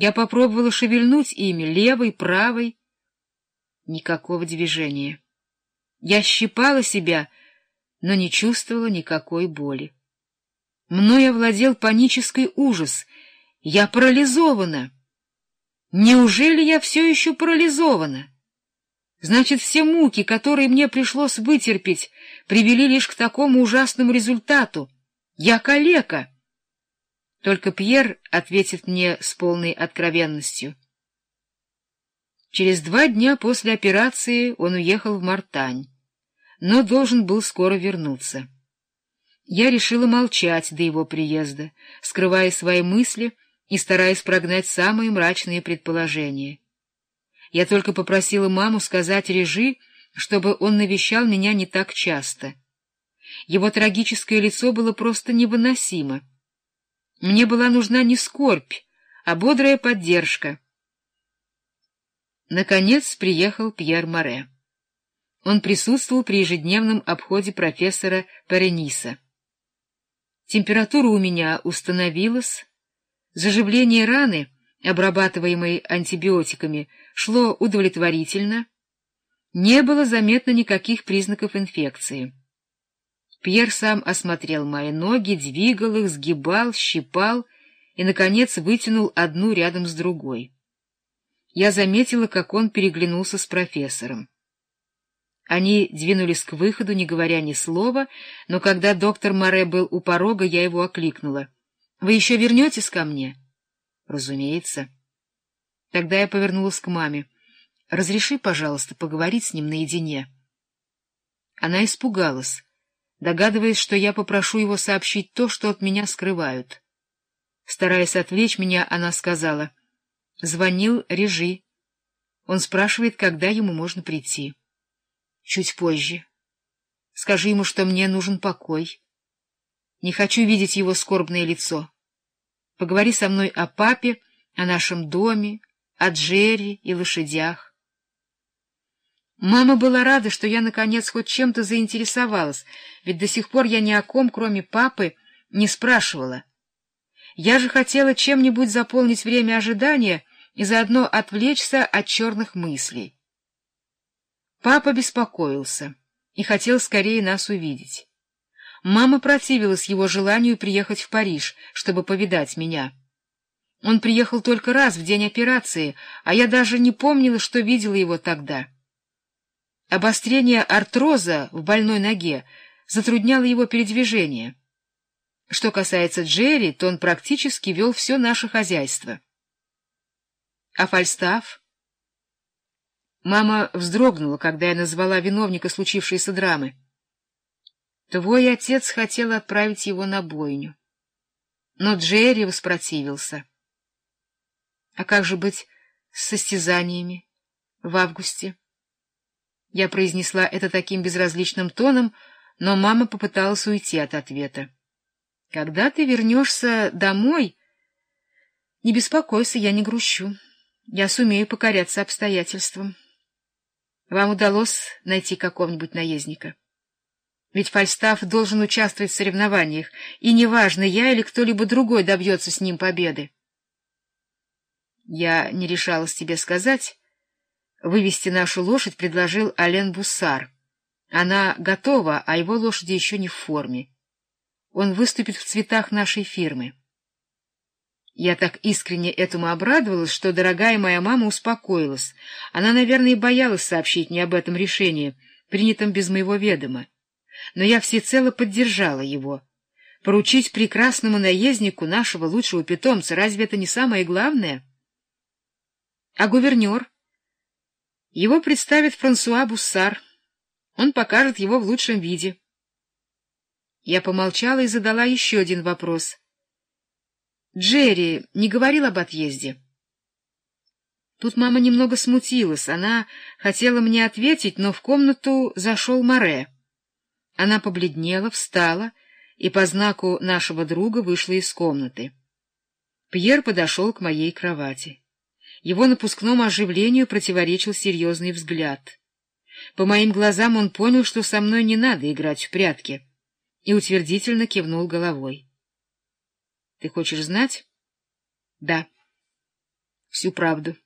Я попробовала шевельнуть ими, левой, правой. Никакого движения. Я щипала себя, но не чувствовала никакой боли. Мною овладел панический ужас. Я парализована. Неужели я все еще парализована? Значит, все муки, которые мне пришлось вытерпеть, привели лишь к такому ужасному результату. Я калека. Только Пьер ответит мне с полной откровенностью. Через два дня после операции он уехал в Мартань, но должен был скоро вернуться. Я решила молчать до его приезда, скрывая свои мысли и стараясь прогнать самые мрачные предположения. Я только попросила маму сказать Режи, чтобы он навещал меня не так часто. Его трагическое лицо было просто невыносимо. Мне была нужна не скорбь, а бодрая поддержка. Наконец приехал Пьер Море. Он присутствовал при ежедневном обходе профессора Парениса. Температура у меня установилась, заживление раны, обрабатываемой антибиотиками, шло удовлетворительно, не было заметно никаких признаков инфекции. Пьер сам осмотрел мои ноги, двигал их, сгибал, щипал и, наконец, вытянул одну рядом с другой. Я заметила, как он переглянулся с профессором. Они двинулись к выходу, не говоря ни слова, но когда доктор Море был у порога, я его окликнула. — Вы еще вернетесь ко мне? — Разумеется. Тогда я повернулась к маме. — Разреши, пожалуйста, поговорить с ним наедине. Она испугалась догадываясь, что я попрошу его сообщить то, что от меня скрывают. Стараясь отвлечь меня, она сказала, «Звонил Режи. Он спрашивает, когда ему можно прийти. Чуть позже. Скажи ему, что мне нужен покой. Не хочу видеть его скорбное лицо. Поговори со мной о папе, о нашем доме, о Джерри и лошадях. Мама была рада, что я, наконец, хоть чем-то заинтересовалась, ведь до сих пор я ни о ком, кроме папы, не спрашивала. Я же хотела чем-нибудь заполнить время ожидания и заодно отвлечься от черных мыслей. Папа беспокоился и хотел скорее нас увидеть. Мама противилась его желанию приехать в Париж, чтобы повидать меня. Он приехал только раз в день операции, а я даже не помнила, что видела его тогда. Обострение артроза в больной ноге затрудняло его передвижение. Что касается Джерри, то он практически вел все наше хозяйство. А Фальстаф? Мама вздрогнула, когда я назвала виновника случившейся драмы. Твой отец хотел отправить его на бойню. Но Джерри воспротивился. А как же быть с состязаниями в августе? Я произнесла это таким безразличным тоном, но мама попыталась уйти от ответа. — Когда ты вернешься домой... — Не беспокойся, я не грущу. Я сумею покоряться обстоятельствам. Вам удалось найти какого-нибудь наездника? Ведь Фальстаф должен участвовать в соревнованиях, и неважно, я или кто-либо другой добьется с ним победы. Я не решалась тебе сказать Вывести нашу лошадь предложил Ален Буссар. Она готова, а его лошади еще не в форме. Он выступит в цветах нашей фирмы. Я так искренне этому обрадовалась, что дорогая моя мама успокоилась. Она, наверное, боялась сообщить мне об этом решении, принятом без моего ведома. Но я всецело поддержала его. Поручить прекрасному наезднику нашего лучшего питомца, разве это не самое главное? А гувернер? Его представит Франсуа Буссар. Он покажет его в лучшем виде. Я помолчала и задала еще один вопрос. Джерри не говорил об отъезде? Тут мама немного смутилась. Она хотела мне ответить, но в комнату зашел Море. Она побледнела, встала и по знаку нашего друга вышла из комнаты. Пьер подошел к моей кровати. Его напускному оживлению противоречил серьезный взгляд. По моим глазам он понял, что со мной не надо играть в прятки, и утвердительно кивнул головой. — Ты хочешь знать? — Да. всю правду.